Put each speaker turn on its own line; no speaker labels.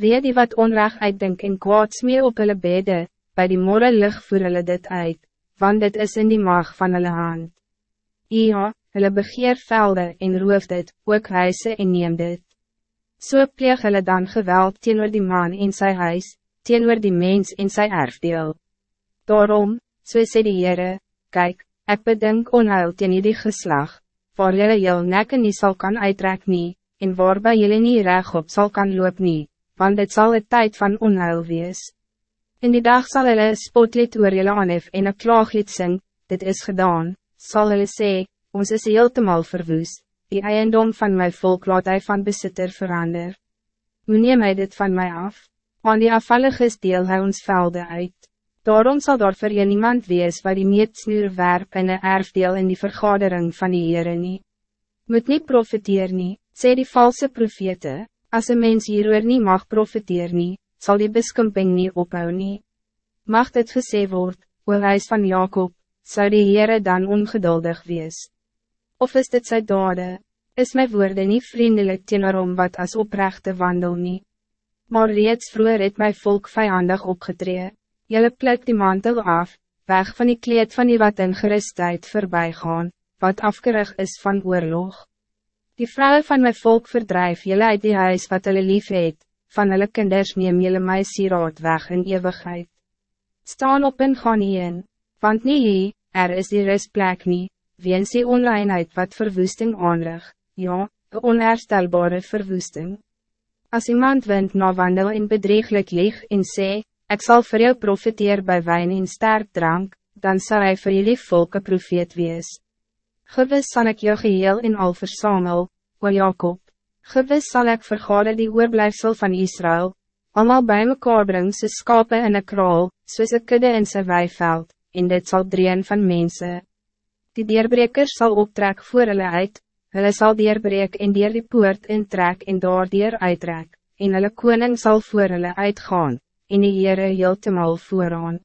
Wie die wat onrecht uitdink en kwaad smee op hulle bede, by die morre lig voer hulle dit uit, want dit is in die maag van hulle hand. Ja, hulle begeer velde en roof dit, ook huise en neem dit. So pleeg hulle dan geweld teenoor die man in sy huis, teenoor die mens in sy erfdeel. Daarom, so sê die Heere, kyk, ek bedink onheil teen die geslag, waar jylle jyl nekke nie sal kan uitrek nie, en waarbij jylle nie reg op sal kan loop nie, want dit zal het tijd van onheil wees. In die dag zal hulle spotlied oor jylle aanhef en een klaaglied sing, dit is gedaan, zal hulle sê, ons is heeltemal verwoes, die eiendom van mijn volk laat hy van besitter verander. Hoe neem hy dit van mij af? Aan die afvallige deel hy ons velde uit. Daarom zal daar vir jy niemand wees wat die meetsnuur werp in een erfdeel in die vergadering van die Heere nie. Moet niet profiteer nie, sê die valse profete, as een mens hieroor nie mag profiteer nie, zal die beskumping niet ophou nie. Mag dit gesê word, o huis van Jacob, zou die Heere dan ongeduldig wees? Of is dit sy dade? Is my woorde niet vriendelijk teenoor om wat als oprechte wandel niet? Maar reeds vroeger het my volk vijandig opgetree. Jelle pluk die mantel af, weg van die kleed van die wat in gerustheid voorbij gaan, wat afgerig is van oorlog. Die vrouwen van mijn volk verdrijf jelle uit die huis wat hulle lief het, van hulle kinders neem jelle my sieraad weg in eeuwigheid. Staan op en gaan in, want nie hier, er is die rustplek nie, weens die onreinheid wat verwoesting aanrig, ja, een onherstelbare verwoesting. Als iemand wint na wandel in bedrieglijk lieg en sê, Ik zal voor jou profiteer bij wijn en sterk drank, dan zal hij voor jullie volk een profeet wees. Gewis zal ik jou geheel in al versamel, o Jacob. Gewis zal ik vergade die oorblijfsel van Israël, allemaal bij mekaar bring soos skape in een kraal, soos een kudde in sy weiveld, en dit zal drieën van mensen. Die dierbrekers zal optrek voor hulle uit, hulle sal dierbreek en dier die poort intrek en daar dier uittrek, en hulle koning zal voor hulle uitgaan en die Heere heeltemal vooraan.